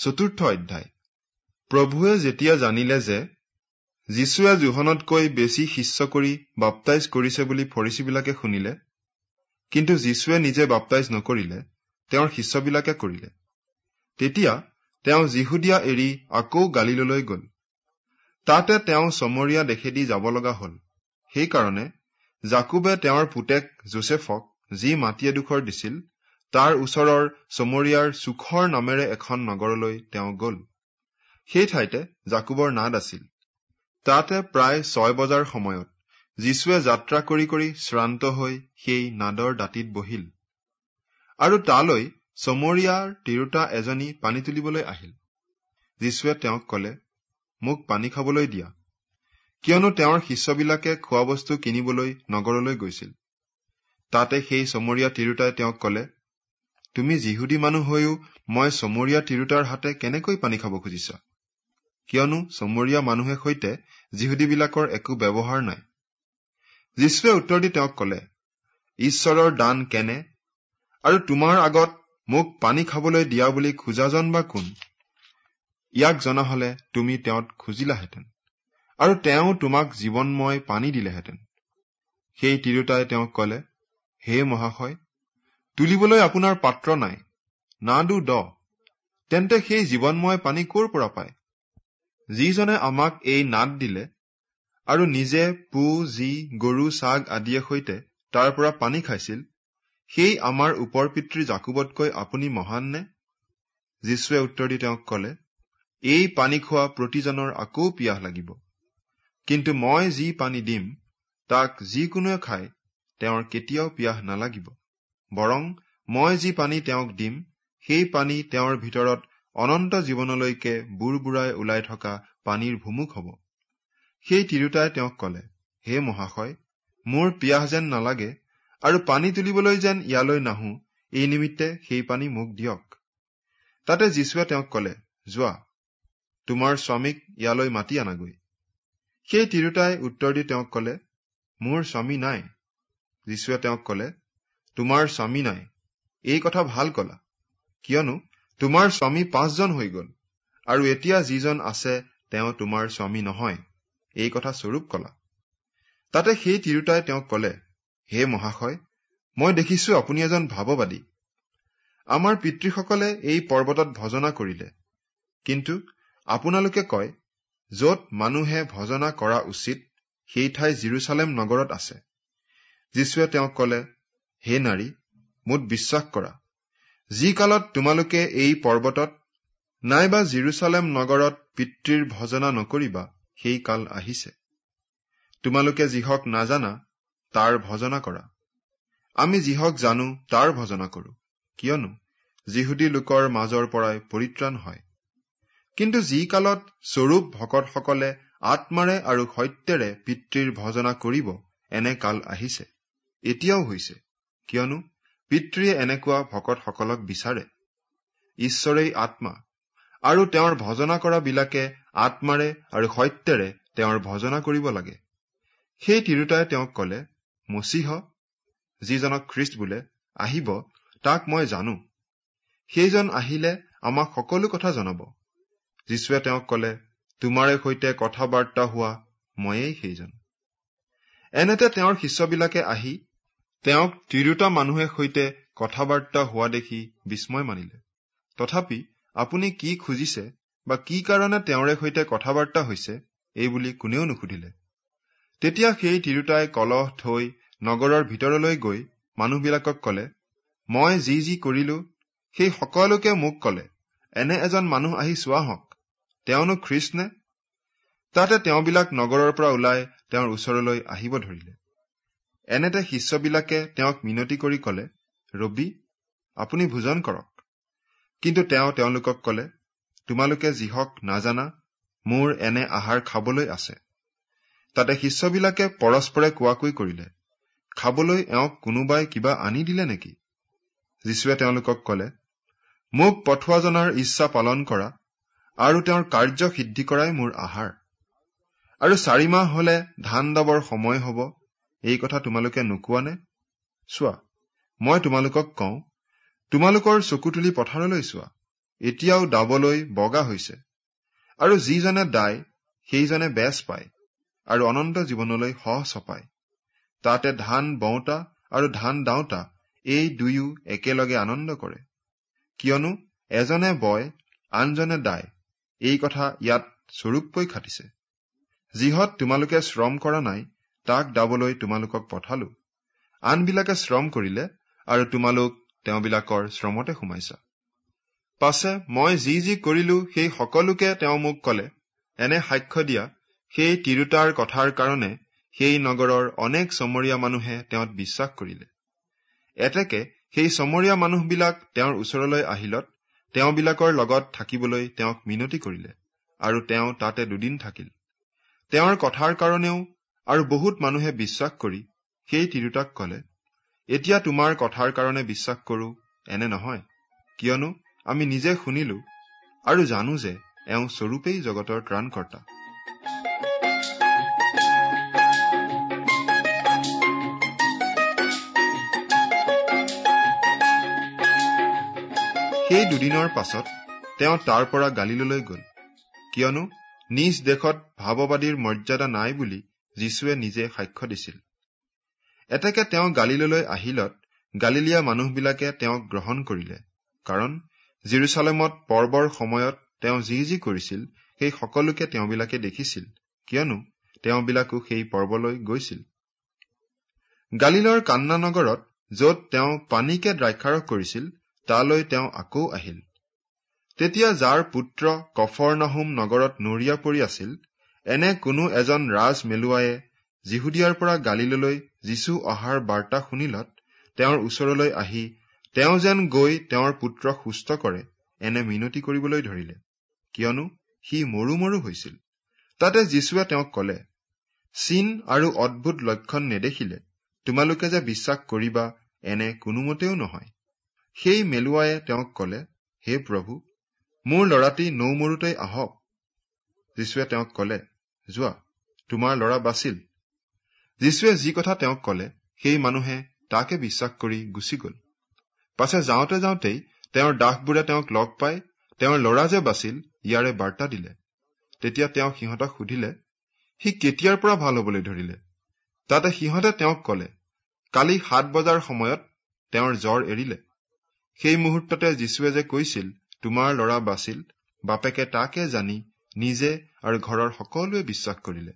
চতুৰ্থ অধ্যায়। প্ৰভুৱে যেতিয়া জানিলে যে যীশুৱে জোহনতকৈ বেছি শিষ্য কৰি বাপটাইজ কৰিছে বুলি ফৰিচীবিলাকে শুনিলে কিন্তু যীশুৱে নিজে বাপটাইজ নকৰিলে তেওঁৰ শিষ্যবিলাকে কৰিলে। তেতিয়া তেওঁ যিহুদীয়া এৰি আকৌ গালিললৈ গল। তাতে তেওঁ চমৰীয়া দেশেদি যাব লগা হল। সেইকাৰণে জাকুবে তেওঁৰ পুতেক জোচেফক যি মাটি এডোখৰ দিছিল তাৰ ওচৰৰ চমৰীয়াৰ চুখৰ নামেৰে এখন নগৰলৈ তেওঁ গল। সেই ঠাইতে জাকুবৰ নাদ আছিল। তাতে প্ৰায় ছয় বজাৰ সময়ত যীশুৱে যাত্ৰা কৰি কৰি শ্ৰান্ত হৈ সেই নাদৰ দাঁতিত বহিল আৰু তালৈ চমৰীয়াৰ তিৰোতা এজনী পানী তুলিবলৈ আহিল। যীশুৱে তেওঁক কলে মোক পানী খাবলৈ দিয়া। কিয়নো তেওঁৰ শিষ্যবিলাকে খোৱা বস্তু কিনিবলৈ নগৰলৈ গৈছিল। তাতে সেই চমৰীয়া তিৰোতাই তেওঁক কলে তুমি যিহুদী মানুহ হৈও মই চমৰীয়া তিৰোতাৰ হাতে কেনেকৈ পানী খাব খুজিছা? কিয়নো চমৰীয়া মানুহে সৈতে যিহুদীবিলাকৰ একো ব্যৱহাৰ নাই। যীশুৱে উত্তৰ দি তেওঁক কলে ঈশ্বৰৰ দান কেনে? আৰু তোমাৰ আগত মোক পানী খাবলৈ দিয়া বুলি খোজাজন বা কোন? ইয়াক জনা হলে তুমি তেওঁত খুজিলাহেঁতেন আৰু তেওঁ তোমাক জীৱনময় পানী দিলেহেঁতেন। সেই তিৰোতাই তেওঁক কলে হে মহাশয় তুলিবলৈ আপোনাৰ পাত্ৰ নাই। নাদো দ। তেন্তে সেই জীৱনময় পানী কৰ পৰা পায়? যিজনে আমাক এই নাদ দিলে আৰু নিজে পু যি গৰু ছাগ আদিয়ে সৈতে তাৰ পৰা পানী খাইছিল সেই আমাৰ ওপৰ পিতৃ জাকুবতকৈ আপুনি মহান নে? যীশুৱে উত্তৰ দি তেওঁক কলে এই পানী খোৱা প্ৰতিজনৰ আকৌ পিয়াহ লাগিব। কিন্তু মই যি পানী দিম তাক যিকোনোৱে খাই তেওঁৰ কেতিয়াও পিয়াহ নালাগিব। বৰং মই যি পানী তেওঁক দিম সেই পানী তেওঁৰ ভিতৰত অনন্ত জীৱনলৈকে বুৰ বুঢ়াই ওলাই থকা পানীৰ ভুমুক হব। সেই তিৰোতাই তেওঁক কলে হে মহাশয় মোৰ পিয়াহ যেন নালাগে আৰু পানী তুলিবলৈ যেন ইয়ালৈ নাহো এই নিমিত্তে সেই পানী মোক দিয়ক। তাতে যীশুৱে তেওঁক কলে যোৱা তোমাৰ স্বামীক ইয়ালৈ মাতি আনাগৈ। সেই তিৰোতাই উত্তৰ দি তেওঁক কলে মোৰ স্বামী নাই। যীশুৱে তেওঁক কলে তোমাৰ স্বামী নাই। এই কথা ভাল কলা। কিয়নো তোমাৰ স্বামী পাঁচজন হৈ গল আৰু এতিয়া যিজন আছে তেওঁ তোমাৰ স্বামী নহয়। এই কথা স্বৰূপ কলা। তাতে সেই তিৰোতাই তেওঁক কলে হে মহাশয় মই দেখিছো আপুনি এজন ভাৱবাদী। আমাৰ পিতৃসকলে এই পৰ্বতত ভজনা কৰিলে। কিন্তু আপোনালোকে কয় যত মানুহে ভজনা কৰা উচিত সেই ঠাই জিৰচালেম নগৰত আছে। যীশুৱে তেওঁক কলে হে নাৰী মোত বিশ্বাস কৰা। যি কালত তোমালোকে এই পৰ্বতত নাইবা জিৰচালেম নগৰত পিতৃৰ ভজনা নকৰিবা সেই কাল আহিছে। তোমালোকে যিহক নাজানা তাৰ ভজনা কৰা। আমি যিহক জানো তাৰ ভজনা কৰো। কিয়নো যিহুদী লোকৰ মাজৰ পৰাই পৰিত্ৰাণ হয়। কিন্তু যি কালত স্বৰূপ ভকতসকলে আত্মাৰে আৰু সত্যেৰে পিতৃৰ ভজনা কৰিব এনে কাল আহিছে। এতিয়াও হৈছে। কিয়নো পিতৃয়ে এনেকুৱা ভকতসকলক বিচাৰে। ঈশ্বৰেই আত্মা আৰু তেওঁৰ ভজনা কৰা বিলাকে আত্মাৰে আৰু সত্যেৰে তেওঁৰ ভজনা কৰিব লাগে। সেই তিৰোতাই তেওঁক কলে মচিহ যিজনক খ্ৰীষ্ট বোলে আহিব তাক মই জানো। সেইজন আহিলে আমাক সকলো কথা জনাব। যীশুৱে তেওঁক কলে তোমাৰে সৈতে কথা বাৰ্তা হোৱা ময়েই সেইজন। এনেতে তেওঁৰ শিষ্যবিলাকে আহি তেওঁক তিৰোতা মানুহে সৈতে কথা বাৰ্তা হোৱা দেখি বিস্ময় মানিলে। তথাপি আপুনি কি খুজিছে বা কি কাৰণে তেওঁৰে সৈতে কথা বাৰ্তা হৈছে এইবুলি কোনেও নুসুধিলে। তেতিয়া সেই তিৰোতাই কলহ থৈ নগৰৰ ভিতৰলৈ গৈ মানুহবিলাকক কলে মই যি যি কৰিলো সেই সকলোকে মোক কলে এনে এজন মানুহ আহি চোৱা হওক তেওঁনো খ্ৰীষ্ট নে তাতে তেওঁবিলাক নগৰৰ পৰা ওলাই তেওঁৰ ওচৰলৈ আহিব ধৰিলে। এনেতে শিষ্যবিলাকে তেওঁক মিনতি কৰি কলে ৰবি আপুনি ভোজন কৰক। কিন্তু তেওঁ তেওঁলোকক কলে তোমালোকে যিহক নাজানা মোৰ এনে আহাৰ খাবলৈ আছে। তাতে শিষ্যবিলাকে পৰস্পৰে কোৱাকৈ কৰিলে খাবলৈ এওঁক কোনোবাই কিবা আনি দিলে নেকি? যীশুৱে তেওঁলোকক কলে মোক পঠোৱাজনাৰ ইচ্ছা পালন কৰা আৰু তেওঁৰ কাৰ্য সিদ্ধি কৰাই মোৰ আহাৰ। আৰু চাৰি মাহ হলে ধান দাবৰ সময় হব এই কথা তোমালোকে নোকোৱা নে? চোৱা মই তোমালোকক কওঁ তোমালোকৰ চকু তুলি পথাৰলৈ চোৱা এতিয়াও দাবলৈ বগা হৈছে। আৰু যিজনে দায় সেইজনে বেচ পায় আৰু অনন্ত জীৱনলৈ সহ চপায়। তাতে ধান বওঁতা আৰু ধান দাওঁতা এই দুয়ো একেলগে আনন্দ কৰে। কিয়নো এজনে বয় আনজনে দায় এই কথা ইয়াত স্বৰূপকৈ খাটিছে। যিহত তোমালোকে শ্ৰম কৰা নাই তাক দাবলৈ তোমালোকক পঠালো। আনবিলাকে শ্ৰম কৰিলে আৰু তোমালোক তেওঁবিলাকৰ শ্ৰমতে সোমাইছা। পাছে মই যি যি কৰিলো সেই সকলোকে তেওঁ মোক কলে এনে সাক্ষ্য দিয়া সেই তিৰোতাৰ কথাৰ কাৰণে সেই নগৰৰ অনেক চমৰীয়া মানুহে তেওঁত বিশ্বাস কৰিলে। এতেকে সেই চমৰীয়া মানুহবিলাক তেওঁৰ ওচৰলৈ আহিলত তেওঁবিলাকৰ লগত থাকিবলৈ তেওঁক মিনতি কৰিলে আৰু তেওঁ তাতে দুদিন থাকিল। তেওঁৰ কথাৰ কাৰণেও আৰু বহুত মানুহে বিশ্বাস কৰি সেই তিৰোতাক কলে এতিয়া তোমাৰ কথাৰ কাৰণে বিশ্বাস কৰো এনে নহয়। কিয়নো আমি নিজে শুনিলো আৰু জানো যে এওঁ স্বৰূপেই জগতৰ ত্ৰাণকৰ্তা। সেই দুদিনৰ পাছত তেওঁ তাৰ পৰা গালিললৈ গল। কিয়নো নিজ দেশত ভাৱবাদীৰ মৰ্যাদা নাই বুলি যীশুৱে নিজে সাক্ষ্য দিছিল। এতেকে তেওঁ গালিললৈ আহিলত গালিলীয়া মানুহবিলাকে তেওঁক গ্ৰহণ কৰিলে কাৰণ জিৰচালেমত পৰ্বৰ সময়ত তেওঁ যি যি কৰিছিল সেই সকলোকে তেওঁবিলাকে দেখিছিল কিয়নো তেওঁবিলাকো সেই পৰ্বলৈ গৈছিল। গালিলৰ কান্না নগৰত যত তেওঁ পানীকে দ্ৰাক্ষাৰস কৰিছিল তালৈ তেওঁ আকৌ আহিল। তেতিয়া যাৰ পুত্ৰ কফৰ নাহুম নগৰত নৰিয়া পৰি আছিল এনে কোনো এজন ৰাজ মেলুৱায়ে জিহুদিয়াৰ পৰা গালিললৈ যীশু অহাৰ বাৰ্তা শুনিলত তেওঁৰ ওচৰলৈ আহি তেওঁ যেন গৈ তেওঁৰ পুত্ৰক সুস্থ কৰে এনে মিনতি কৰিবলৈ ধৰিলে। কিয়নো সি মৰু মৰু হৈছিল। তাতে যীশুৱে তেওঁক কলে চীন আৰু অদ্ভুত লক্ষণ নেদেখিলে তোমালোকে যে বিশ্বাস কৰিবা এনে কোনোমতেও নহয় সেই মেলুৱায়ে তেওঁক কলে হে প্ৰভু মোৰ লৰাটি নৌমৰুতেই আহক যীশুৱে তেওঁক কলে যোৱা তোমাৰ লৰা বাচিল। যীশুৱে যি কথা তেওঁক কলে সেই মানুহে তাকে বিশ্বাস কৰি গুচি গল। পাছে যাওঁতে যাওঁতেই তেওঁৰ দাসবোৰে তেওঁক লগ পাই তেওঁৰ লৰা যে বাচিল ইয়াৰে বাৰ্তা দিলে। তেতিয়া তেওঁ সিহঁতক সুধিলে সি কেতিয়াৰ পৰা ভাল হবলৈ ধৰিলে? তাতে সিহঁতে তেওঁক কলে কালি সাত বজাৰ সময়ত তেওঁৰ জ্বৰ এৰিলে। সেই মুহূৰ্ততে যীশুৱে যে কৈছিল তোমাৰ লৰা বাচিল বাপেকে তাকে জানি নিজে আৰু ঘৰৰ সকলোৱে বিশ্বাস কৰিলে।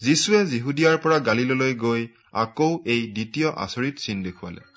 যীশুৱে যিহুদিয়াৰ পৰা গালিললৈ গৈ আকৌ এই দ্বিতীয় আচৰিত চিন দেখুৱালে।